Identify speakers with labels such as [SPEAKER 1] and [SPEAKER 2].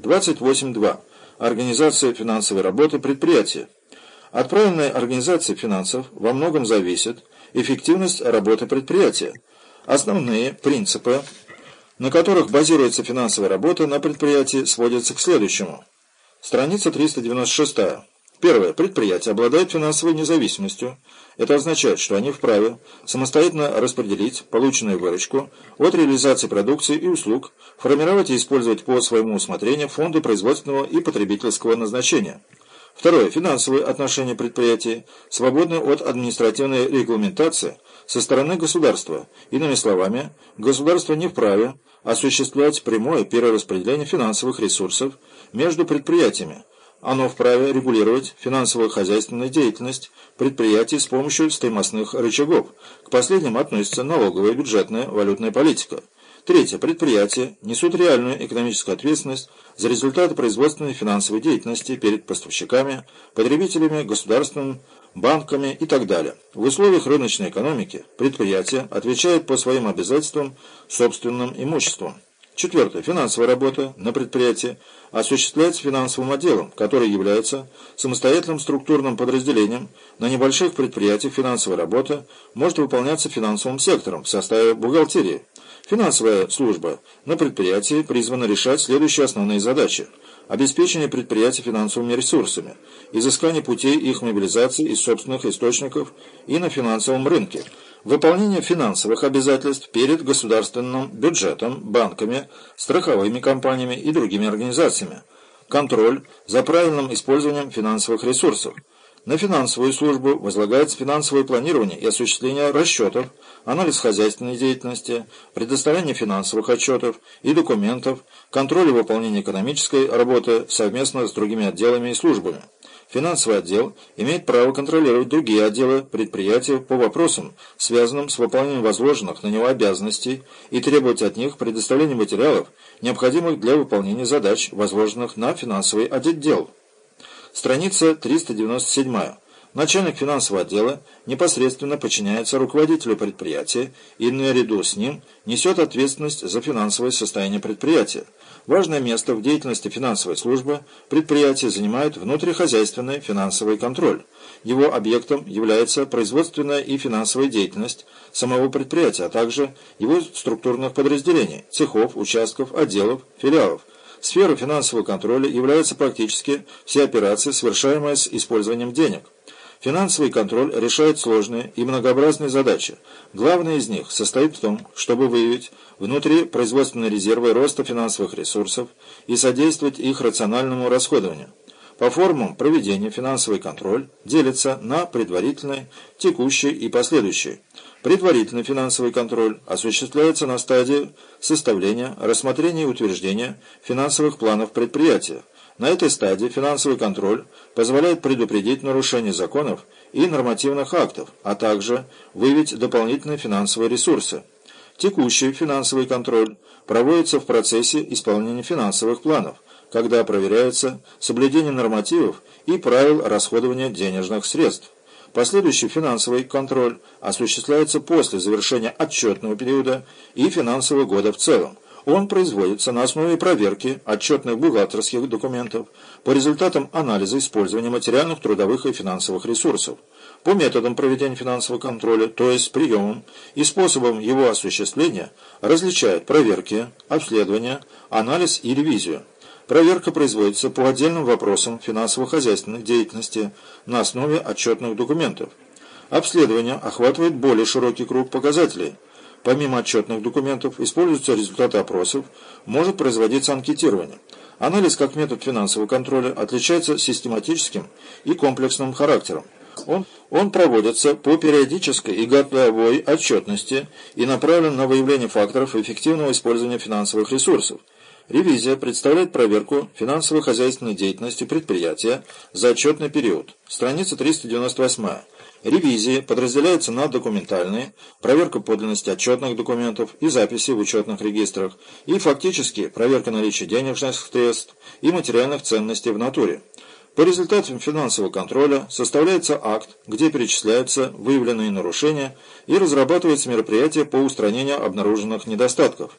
[SPEAKER 1] 28.2. Организация финансовой работы предприятия. От правильной организации финансов во многом зависит эффективность работы предприятия. Основные принципы, на которых базируется финансовая работа на предприятии, сводятся к следующему. Страница 396. Первое. Предприятие обладает финансовой независимостью. Это означает, что они вправе самостоятельно распределить полученную выручку от реализации продукции и услуг, формировать и использовать по своему усмотрению фонды производственного и потребительского назначения. Второе. Финансовые отношения предприятия свободны от административной регламентации со стороны государства. Иными словами, государство не вправе осуществлять прямое перераспределение финансовых ресурсов между предприятиями, оно вправе регулировать финансово-хозяйственную деятельность предприятий с помощью стоимостных рычагов. К последним относится налоговая, бюджетная, валютная политика. Третье. Предприятия несут реальную экономическую ответственность за результаты производственной финансовой деятельности перед поставщиками, потребителями, государством, банками и так далее. В условиях рыночной экономики предприятия отвечают по своим обязательствам собственным имуществом. Четвертое. Финансовая работа на предприятии осуществляется финансовым отделом, который является самостоятельным структурным подразделением. На небольших предприятиях финансовая работа может выполняться финансовым сектором в составе бухгалтерии. Финансовая служба на предприятии призвана решать следующие основные задачи. Обеспечение предприятий финансовыми ресурсами, изыскание путей их мобилизации из собственных источников и на финансовом рынке – выполнение финансовых обязательств перед государственным бюджетом, банками, страховыми компаниями и другими организациями, контроль за правильным использованием финансовых ресурсов. На финансовую службу возлагается финансовое планирование и осуществление расчетов, анализ хозяйственной деятельности, предоставление финансовых отчетов и документов, контроль и выполнение экономической работы совместно с другими отделами и службами. Финансовый отдел имеет право контролировать другие отделы предприятия по вопросам, связанным с выполнением возложенных на него обязанностей и требовать от них предоставления материалов, необходимых для выполнения задач, возложенных на финансовый отдел. Страница 397. Начальник финансового отдела непосредственно подчиняется руководителю предприятия и наряду с ним несет ответственность за финансовое состояние предприятия. Важное место в деятельности финансовой службы предприятия занимает внутрихозяйственный финансовый контроль. Его объектом является производственная и финансовая деятельность самого предприятия, а также его структурных подразделений, цехов, участков, отделов, филиалов. Сферой финансового контроля являются практически все операции, совершаемые с использованием денег. Финансовый контроль решает сложные и многообразные задачи. Главная из них состоит в том, чтобы выявить внутри производственные резервы роста финансовых ресурсов и содействовать их рациональному расходованию. По формам проведения финансовый контроль делится на предварительный, текущий и последующий. Предварительный финансовый контроль осуществляется на стадии составления, рассмотрения и утверждения финансовых планов предприятия. На этой стадии финансовый контроль позволяет предупредить нарушение законов и нормативных актов, а также выявить дополнительные финансовые ресурсы. Текущий финансовый контроль проводится в процессе исполнения финансовых планов, когда проверяется соблюдение нормативов и правил расходования денежных средств. Последующий финансовый контроль осуществляется после завершения отчетного периода и финансового года в целом. Он производится на основе проверки отчетных бухгалтерских документов по результатам анализа использования материальных, трудовых и финансовых ресурсов, по методам проведения финансового контроля, то есть приемам и способам его осуществления, различают проверки, обследование, анализ и ревизию. Проверка производится по отдельным вопросам финансово-хозяйственной деятельности на основе отчетных документов. Обследование охватывает более широкий круг показателей – Помимо отчетных документов, используются результаты опросов, может производиться анкетирование. Анализ как метод финансового контроля отличается систематическим и комплексным характером. Он, он проводится по периодической и годовой отчетности и направлен на выявление факторов эффективного использования финансовых ресурсов. Ревизия представляет проверку финансово-хозяйственной деятельности предприятия за отчетный период. Страница 398. Ревизии подразделяются на документальные, проверка подлинности отчетных документов и записи в учетных регистрах, и фактически проверка наличия денежных средств и материальных ценностей в натуре. По результатам финансового контроля составляется акт, где перечисляются выявленные нарушения и разрабатывается мероприятие по устранению обнаруженных недостатков.